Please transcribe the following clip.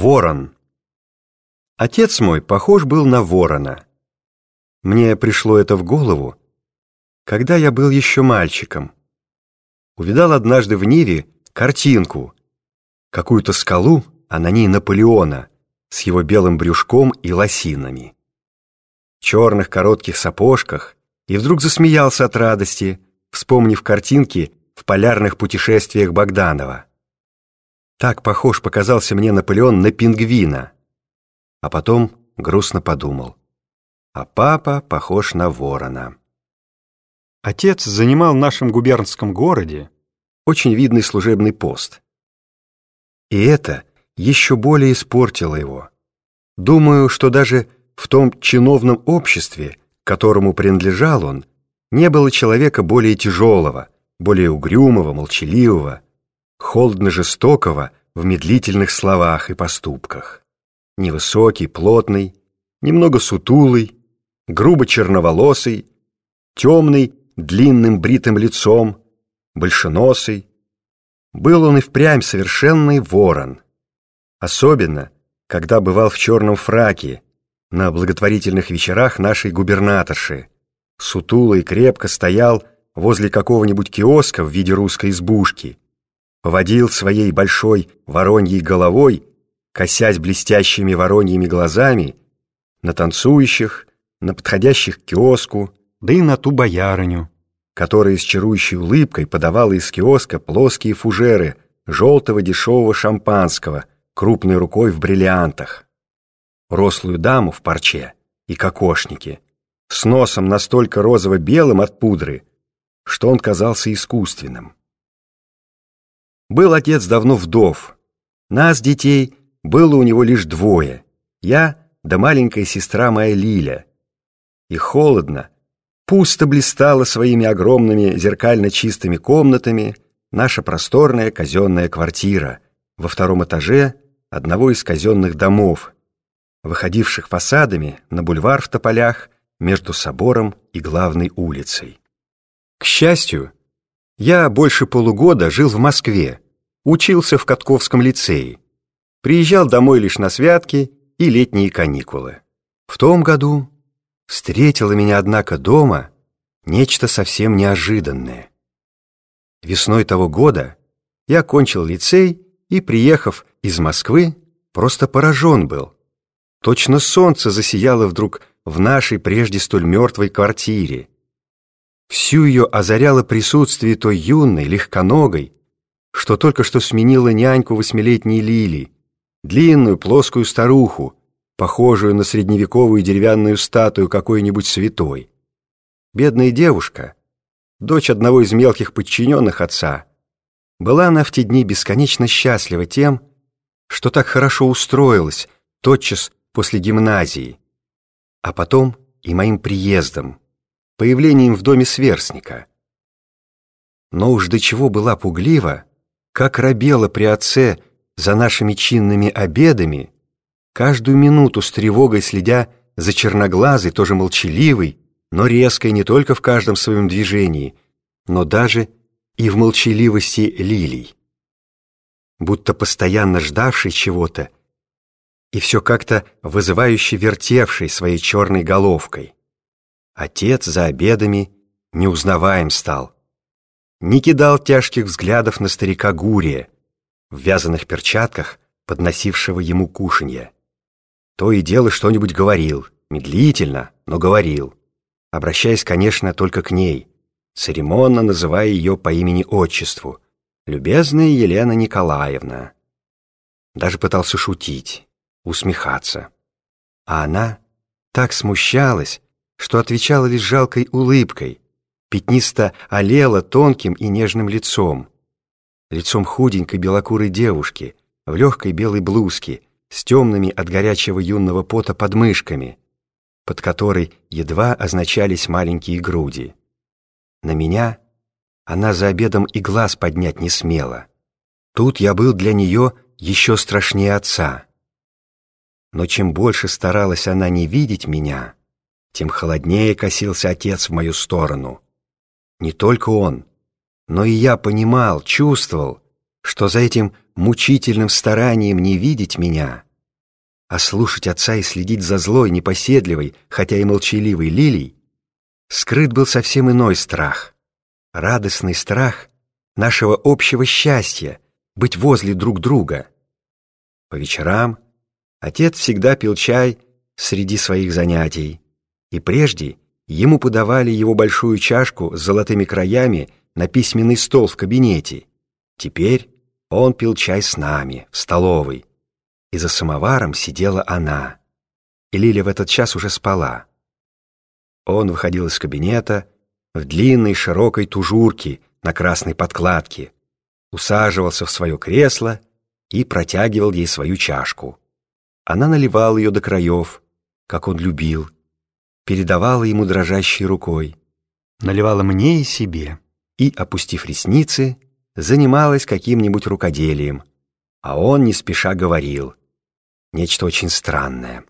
Ворон. Отец мой похож был на ворона. Мне пришло это в голову, когда я был еще мальчиком. Увидал однажды в Ниве картинку, какую-то скалу, а на ней Наполеона с его белым брюшком и лосинами. В черных коротких сапожках и вдруг засмеялся от радости, вспомнив картинки в полярных путешествиях Богданова. Так похож показался мне Наполеон на пингвина. А потом грустно подумал. А папа похож на ворона. Отец занимал в нашем губернском городе очень видный служебный пост. И это еще более испортило его. Думаю, что даже в том чиновном обществе, которому принадлежал он, не было человека более тяжелого, более угрюмого, молчаливого, холодно-жестокого в медлительных словах и поступках. Невысокий, плотный, немного сутулый, грубо черноволосый, темный, длинным бритым лицом, большеносый. Был он и впрямь совершенный ворон. Особенно, когда бывал в черном фраке на благотворительных вечерах нашей губернаторши. Сутулый крепко стоял возле какого-нибудь киоска в виде русской избушки, поводил своей большой вороньей головой, косясь блестящими вороньими глазами, на танцующих, на подходящих к киоску, да и на ту боярыню, которая с чарующей улыбкой подавала из киоска плоские фужеры желтого дешевого шампанского крупной рукой в бриллиантах, рослую даму в парче и кокошнике, с носом настолько розово-белым от пудры, что он казался искусственным. Был отец давно вдов. Нас, детей, было у него лишь двое. Я да маленькая сестра моя Лиля. И холодно, пусто блистала своими огромными зеркально чистыми комнатами наша просторная казенная квартира во втором этаже одного из казенных домов, выходивших фасадами на бульвар в Тополях между собором и главной улицей. К счастью, я больше полугода жил в Москве, учился в Катковском лицее, приезжал домой лишь на святки и летние каникулы. В том году встретило меня, однако, дома нечто совсем неожиданное. Весной того года я кончил лицей и, приехав из Москвы, просто поражен был. Точно солнце засияло вдруг в нашей прежде столь мертвой квартире, Всю ее озаряло присутствие той юной, легконогой, что только что сменила няньку восьмилетней Лили, длинную плоскую старуху, похожую на средневековую деревянную статую какой-нибудь святой. Бедная девушка, дочь одного из мелких подчиненных отца, была она в те дни бесконечно счастлива тем, что так хорошо устроилась тотчас после гимназии, а потом и моим приездом, появлением в доме сверстника. Но уж до чего была пуглива, как робела при отце за нашими чинными обедами, каждую минуту с тревогой следя за черноглазой, тоже молчаливой, но резкой не только в каждом своем движении, но даже и в молчаливости лилий. Будто постоянно ждавший чего-то и все как-то вызывающе вертевший своей черной головкой. Отец за обедами неузнаваем стал. Не кидал тяжких взглядов на старика Гурия, в вязаных перчатках, подносившего ему кушанье. То и дело что-нибудь говорил, медлительно, но говорил, обращаясь, конечно, только к ней, церемонно называя ее по имени-отчеству, «Любезная Елена Николаевна». Даже пытался шутить, усмехаться. А она так смущалась, что отвечала лишь жалкой улыбкой, пятнисто олела тонким и нежным лицом. Лицом худенькой белокурой девушки в легкой белой блузке с темными от горячего юного пота подмышками, под которой едва означались маленькие груди. На меня она за обедом и глаз поднять не смела. Тут я был для нее еще страшнее отца. Но чем больше старалась она не видеть меня, тем холоднее косился отец в мою сторону. Не только он, но и я понимал, чувствовал, что за этим мучительным старанием не видеть меня А слушать отца и следить за злой, непоседливой, хотя и молчаливой Лилией, скрыт был совсем иной страх. Радостный страх нашего общего счастья, быть возле друг друга. По вечерам отец всегда пил чай среди своих занятий, и прежде ему подавали его большую чашку с золотыми краями на письменный стол в кабинете. Теперь он пил чай с нами, в столовой, и за самоваром сидела она. И Лиля в этот час уже спала. Он выходил из кабинета в длинной широкой тужурке на красной подкладке, усаживался в свое кресло и протягивал ей свою чашку. Она наливала ее до краев, как он любил, передавала ему дрожащей рукой, наливала мне и себе, и, опустив ресницы, занималась каким-нибудь рукоделием, а он не спеша говорил — нечто очень странное —